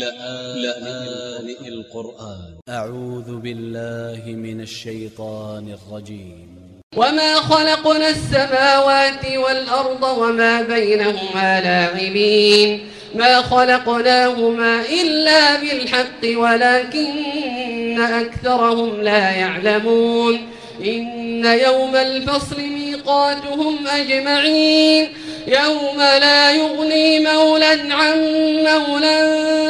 لآن القرآن. أ ع و ذ ب ا ل ل ه من ا ل ش ي ط ا ن ا ل ج ي م وما خلقنا السماوات والأرض وما بينهما لاعبين. ما خلقناهما إلا بالحق ولكن أكثرهم لا يعلمون. إن يوم الفصل ميقاتهم أجمعين. يوم لا يغني مولا عن مولا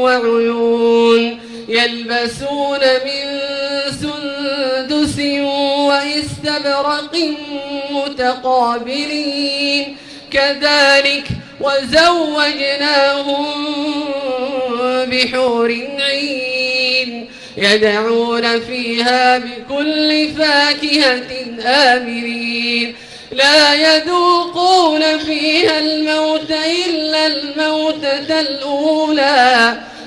وعيون يلبسون من سندس وإستبرق متقابلين. كذلك وزوجناهم بحور عين يدعون فيها بكل فاكهة آمرين. لا يذوقون فيها الموت إلا الموتة الأولى.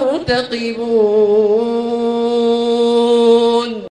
فارتقبون